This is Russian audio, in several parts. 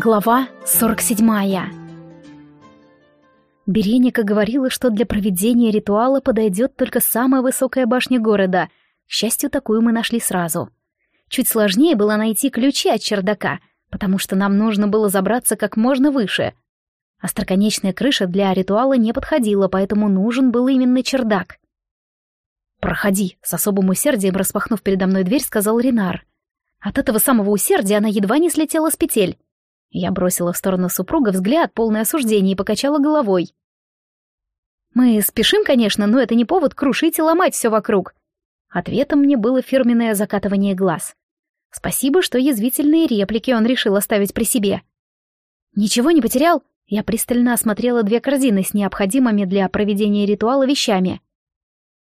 Глава 47 Береника говорила, что для проведения ритуала подойдет только самая высокая башня города. К счастью, такую мы нашли сразу. Чуть сложнее было найти ключи от чердака, потому что нам нужно было забраться как можно выше. Остроконечная крыша для ритуала не подходила, поэтому нужен был именно чердак. «Проходи», — с особым усердием распахнув передо мной дверь, сказал Ренар. От этого самого усердия она едва не слетела с петель. Я бросила в сторону супруга взгляд, полное осуждение, и покачала головой. «Мы спешим, конечно, но это не повод крушить и ломать все вокруг». Ответом мне было фирменное закатывание глаз. Спасибо, что язвительные реплики он решил оставить при себе. «Ничего не потерял?» Я пристально осмотрела две корзины с необходимыми для проведения ритуала вещами.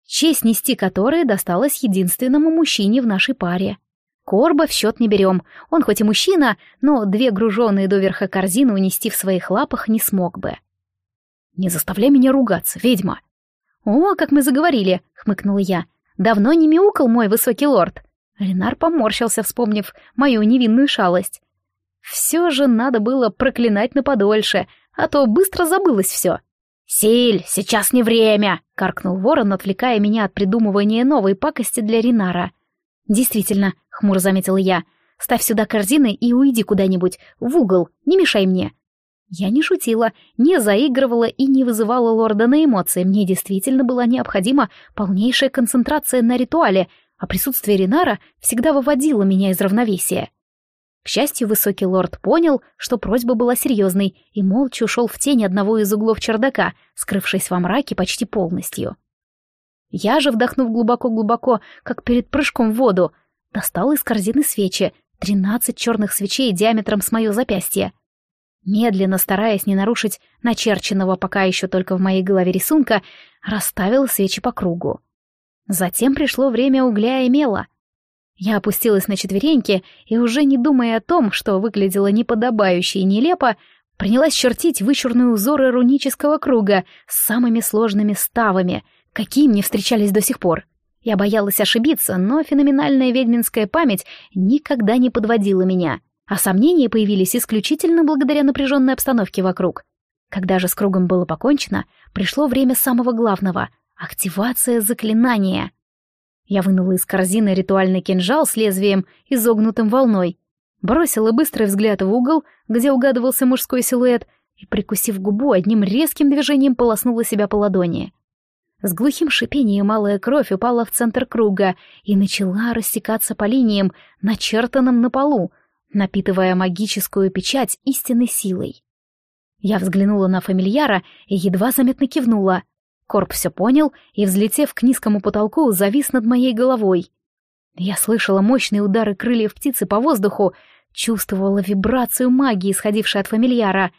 Честь нести которые досталась единственному мужчине в нашей паре. Корба в счет не берем. Он хоть и мужчина, но две груженные доверха корзины унести в своих лапах не смог бы. «Не заставляй меня ругаться, ведьма!» «О, как мы заговорили!» — хмыкнула я. «Давно не мяукал мой высокий лорд!» Ренар поморщился, вспомнив мою невинную шалость. Все же надо было проклинать на подольше, а то быстро забылось все. «Силь, сейчас не время!» — каркнул ворон, отвлекая меня от придумывания новой пакости для Ринара. «Действительно, — хмуро заметила я. «Ставь сюда корзины и уйди куда-нибудь, в угол, не мешай мне». Я не шутила, не заигрывала и не вызывала лорда на эмоции. Мне действительно была необходима полнейшая концентрация на ритуале, а присутствие Ринара всегда выводило меня из равновесия. К счастью, высокий лорд понял, что просьба была серьезной, и молча ушел в тень одного из углов чердака, скрывшись во мраке почти полностью. Я же, вдохнув глубоко-глубоко, как перед прыжком в воду, достал из корзины свечи, тринадцать черных свечей диаметром с мое запястье. Медленно, стараясь не нарушить начерченного пока еще только в моей голове рисунка, расставил свечи по кругу. Затем пришло время угля и мела. Я опустилась на четвереньки и, уже не думая о том, что выглядело неподобающе и нелепо, принялась чертить вычурные узоры рунического круга с самыми сложными ставами, какие мне встречались до сих пор. Я боялась ошибиться, но феноменальная ведьминская память никогда не подводила меня, а сомнения появились исключительно благодаря напряженной обстановке вокруг. Когда же с кругом было покончено, пришло время самого главного — активация заклинания. Я вынула из корзины ритуальный кинжал с лезвием, изогнутым волной, бросила быстрый взгляд в угол, где угадывался мужской силуэт, и, прикусив губу, одним резким движением полоснула себя по ладони. С глухим шипением малая кровь упала в центр круга и начала растекаться по линиям, начертанным на полу, напитывая магическую печать истинной силой. Я взглянула на фамильяра и едва заметно кивнула. Корп все понял и, взлетев к низкому потолку, завис над моей головой. Я слышала мощные удары крыльев птицы по воздуху, чувствовала вибрацию магии, исходившей от фамильяра.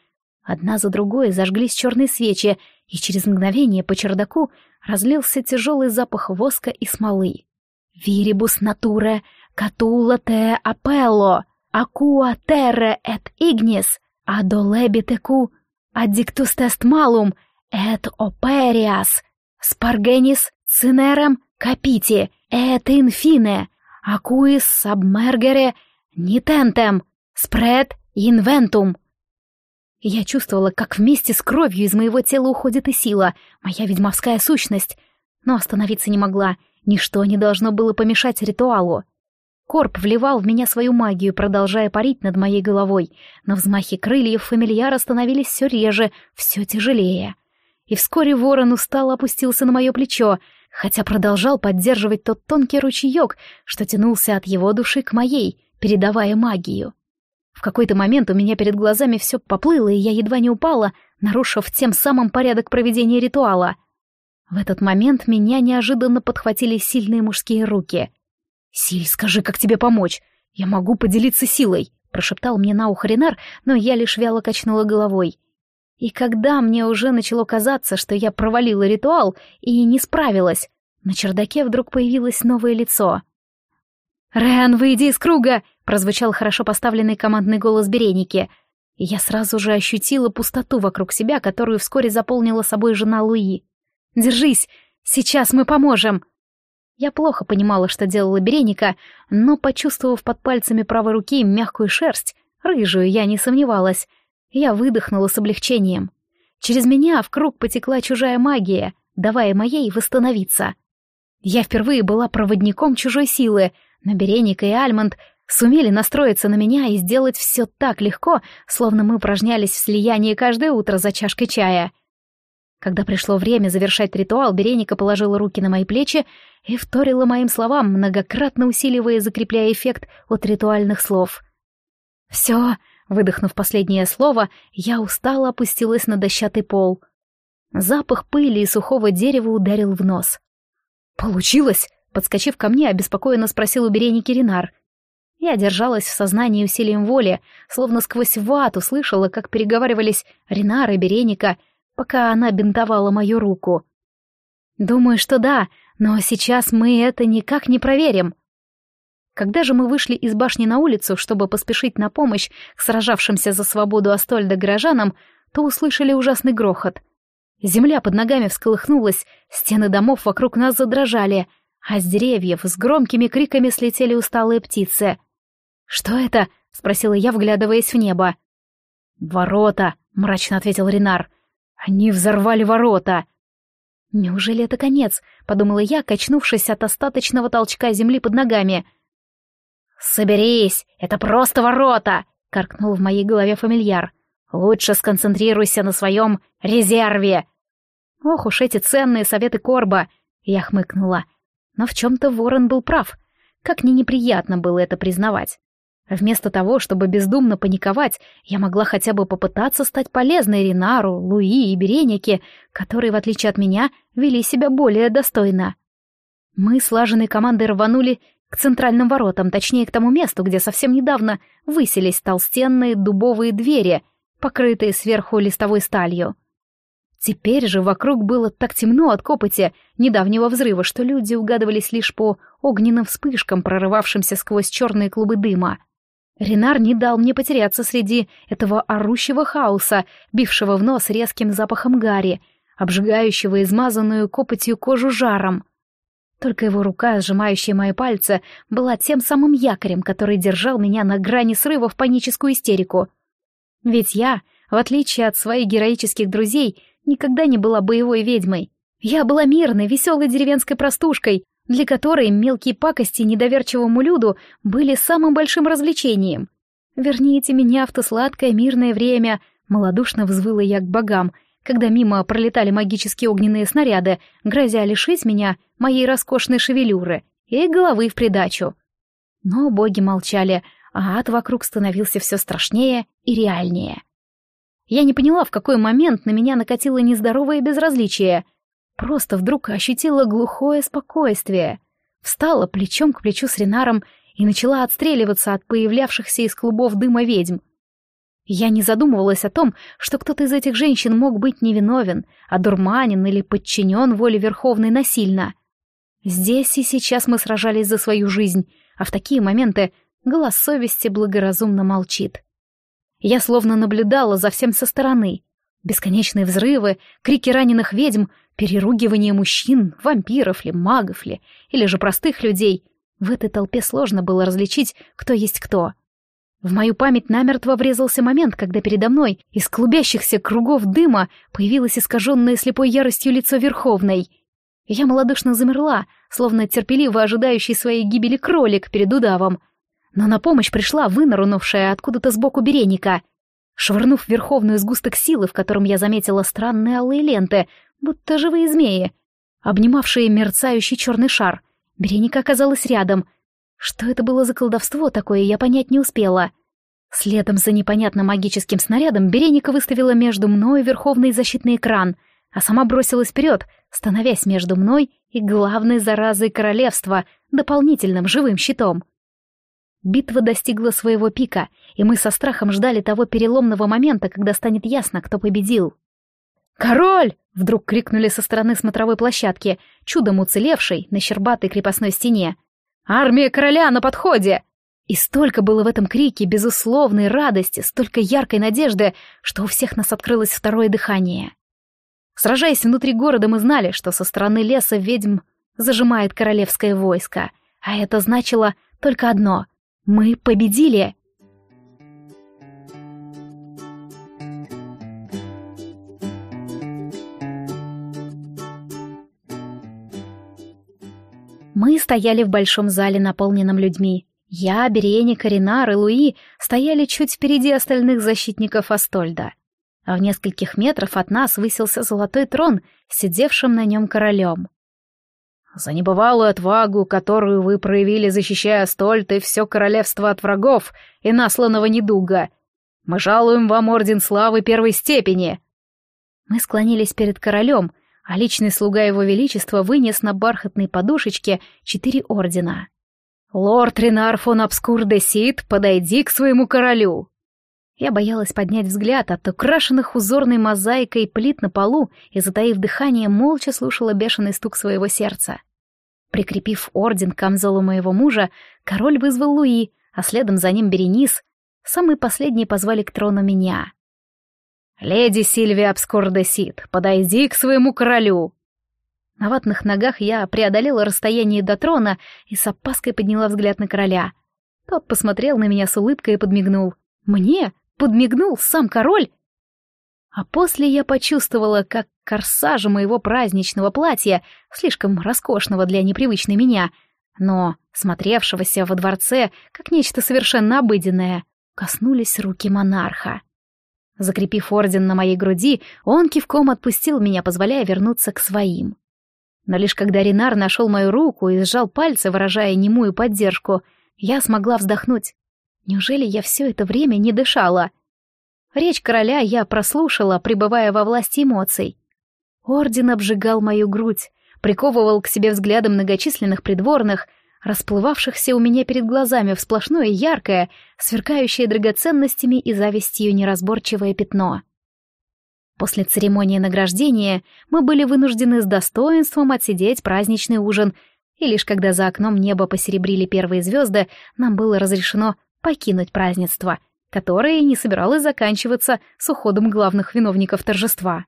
Одна за другой зажглись черные свечи, и через мгновение по чердаку разлился тяжелый запах воска и смолы. «Вирибус натуре катула те апелло, акуа терре эт игнис, адолебитеку, аддиктус тест малум, эт опериас, спаргенис цинерем капити, эт инфине, акуис сабмергере нитентем, спред инвентум». Я чувствовала, как вместе с кровью из моего тела уходит и сила, моя ведьмовская сущность. Но остановиться не могла, ничто не должно было помешать ритуалу. Корп вливал в меня свою магию, продолжая парить над моей головой, но взмахи крыльев фамильяра становились все реже, все тяжелее. И вскоре ворон устало опустился на мое плечо, хотя продолжал поддерживать тот тонкий ручеек, что тянулся от его души к моей, передавая магию. В какой-то момент у меня перед глазами все поплыло, и я едва не упала, нарушив тем самым порядок проведения ритуала. В этот момент меня неожиданно подхватили сильные мужские руки. «Силь, скажи, как тебе помочь? Я могу поделиться силой», — прошептал мне на ухо Ренар, но я лишь вяло качнула головой. И когда мне уже начало казаться, что я провалила ритуал и не справилась, на чердаке вдруг появилось новое лицо — «Рен, выйди из круга!» — прозвучал хорошо поставленный командный голос Береники. Я сразу же ощутила пустоту вокруг себя, которую вскоре заполнила собой жена Луи. «Держись! Сейчас мы поможем!» Я плохо понимала, что делала Береника, но, почувствовав под пальцами правой руки мягкую шерсть, Рыжую я не сомневалась. Я выдохнула с облегчением. Через меня в круг потекла чужая магия, давая моей восстановиться. Я впервые была проводником чужой силы, но Береника и Альмонд сумели настроиться на меня и сделать все так легко, словно мы упражнялись в слиянии каждое утро за чашкой чая. Когда пришло время завершать ритуал, Береника положила руки на мои плечи и вторила моим словам, многократно усиливая и закрепляя эффект от ритуальных слов. «Все», — выдохнув последнее слово, я устало опустилась на дощатый пол. Запах пыли и сухого дерева ударил в нос. «Получилось?» — подскочив ко мне, обеспокоенно спросил у Береники Ренар. Я держалась в сознании усилием воли, словно сквозь вату слышала, как переговаривались Ренар и Береника, пока она бинтовала мою руку. «Думаю, что да, но сейчас мы это никак не проверим». Когда же мы вышли из башни на улицу, чтобы поспешить на помощь к сражавшимся за свободу Астольда горожанам, то услышали ужасный грохот. Земля под ногами всколыхнулась, стены домов вокруг нас задрожали, а с деревьев с громкими криками слетели усталые птицы. «Что это?» — спросила я, вглядываясь в небо. «Ворота», — мрачно ответил Ренар. «Они взорвали ворота!» «Неужели это конец?» — подумала я, качнувшись от остаточного толчка земли под ногами. «Соберись! Это просто ворота!» — каркнул в моей голове фамильяр. «Лучше сконцентрируйся на своем резерве!» Ох уж эти ценные советы Корба! Я хмыкнула. Но в чем-то Ворон был прав. Как ни неприятно было это признавать. Вместо того, чтобы бездумно паниковать, я могла хотя бы попытаться стать полезной Ринару, Луи и Беренике, которые, в отличие от меня, вели себя более достойно. Мы слаженной командой рванули к центральным воротам, точнее к тому месту, где совсем недавно высились толстенные дубовые двери, покрытые сверху листовой сталью. Теперь же вокруг было так темно от копоти недавнего взрыва, что люди угадывались лишь по огненным вспышкам, прорывавшимся сквозь черные клубы дыма. Ренар не дал мне потеряться среди этого орущего хаоса, бившего в нос резким запахом гари, обжигающего измазанную копотью кожу жаром. Только его рука, сжимающая мои пальцы, была тем самым якорем, который держал меня на грани срыва в паническую истерику. Ведь я, в отличие от своих героических друзей, никогда не была боевой ведьмой. Я была мирной, веселой деревенской простушкой, для которой мелкие пакости недоверчивому люду были самым большим развлечением. «Верните меня в то сладкое мирное время», — малодушно взвыла я к богам, когда мимо пролетали магические огненные снаряды, грозя лишить меня моей роскошной шевелюры и головы в придачу. Но боги молчали, а ад вокруг становился все страшнее и реальнее. Я не поняла, в какой момент на меня накатило нездоровое безразличие. Просто вдруг ощутила глухое спокойствие. Встала плечом к плечу с Ренаром и начала отстреливаться от появлявшихся из клубов дыма ведьм. Я не задумывалась о том, что кто-то из этих женщин мог быть невиновен, одурманен или подчинен воле Верховной насильно. Здесь и сейчас мы сражались за свою жизнь, а в такие моменты голос совести благоразумно молчит. Я словно наблюдала за всем со стороны. Бесконечные взрывы, крики раненых ведьм, переругивание мужчин, вампиров ли, магов ли, или же простых людей. В этой толпе сложно было различить, кто есть кто. В мою память намертво врезался момент, когда передо мной из клубящихся кругов дыма появилось искаженное слепой яростью лицо Верховной. Я малодушно замерла, словно терпеливо ожидающий своей гибели кролик перед удавом — но на помощь пришла вынырнувшая откуда-то сбоку береника. Швырнув верховную сгусток силы, в котором я заметила странные алые ленты, будто живые змеи, обнимавшие мерцающий черный шар, береника оказалась рядом. Что это было за колдовство такое, я понять не успела. Следом за непонятным магическим снарядом Береника выставила между мной верховный защитный экран, а сама бросилась вперед, становясь между мной и главной заразой королевства, дополнительным живым щитом. Битва достигла своего пика, и мы со страхом ждали того переломного момента, когда станет ясно, кто победил. «Король!» — вдруг крикнули со стороны смотровой площадки, чудом уцелевшей на щербатой крепостной стене. «Армия короля на подходе!» И столько было в этом крике безусловной радости, столько яркой надежды, что у всех нас открылось второе дыхание. Сражаясь внутри города, мы знали, что со стороны леса ведьм зажимает королевское войско, а это значило только одно — мы победили!» Мы стояли в большом зале, наполненном людьми. Я, Береник, Ренар и Луи стояли чуть впереди остальных защитников Астольда. А в нескольких метрах от нас высился золотой трон, сидевшим на нем королем. «За небывалую отвагу, которую вы проявили, защищая Астольд и все королевство от врагов и насланного недуга, мы жалуем вам орден славы первой степени!» Мы склонились перед королем, а личный слуга его величества вынес на бархатной подушечке четыре ордена. «Лорд Ренар фон Обскур де Сид, подойди к своему королю!» Я боялась поднять взгляд от украшенных узорной мозаикой плит на полу и, затаив дыхание, молча слушала бешеный стук своего сердца. Прикрепив орден к камзолу моего мужа, король вызвал Луи, а следом за ним Беренис. Самые последние позвали к трону меня. «Леди Сильвия Сид, подойди к своему королю!» На ватных ногах я преодолела расстояние до трона и с опаской подняла взгляд на короля. Тот посмотрел на меня с улыбкой и подмигнул. «Мне? Подмигнул сам король?» А после я почувствовала, как корсажа моего праздничного платья, слишком роскошного для непривычной меня, но смотревшегося во дворце как нечто совершенно обыденное, коснулись руки монарха. Закрепив орден на моей груди, он кивком отпустил меня, позволяя вернуться к своим. Но лишь когда Ренар нашел мою руку и сжал пальцы, выражая немую поддержку, я смогла вздохнуть. Неужели я все это время не дышала? Речь короля я прослушала, пребывая во власти эмоций. Орден обжигал мою грудь, приковывал к себе взглядом многочисленных придворных, расплывавшихся у меня перед глазами в сплошное яркое, сверкающее драгоценностями и завистью неразборчивое пятно — После церемонии награждения мы были вынуждены с достоинством отсидеть праздничный ужин, и лишь когда за окном небо посеребрили первые звезды, нам было разрешено покинуть празднество, которое не собиралось заканчиваться с уходом главных виновников торжества.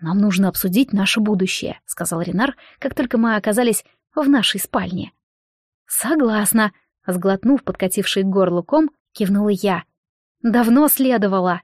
«Нам нужно обсудить наше будущее», — сказал Ренар, как только мы оказались в нашей спальне. «Согласна», — сглотнув подкативший к горлу ком, кивнула я. «Давно следовало».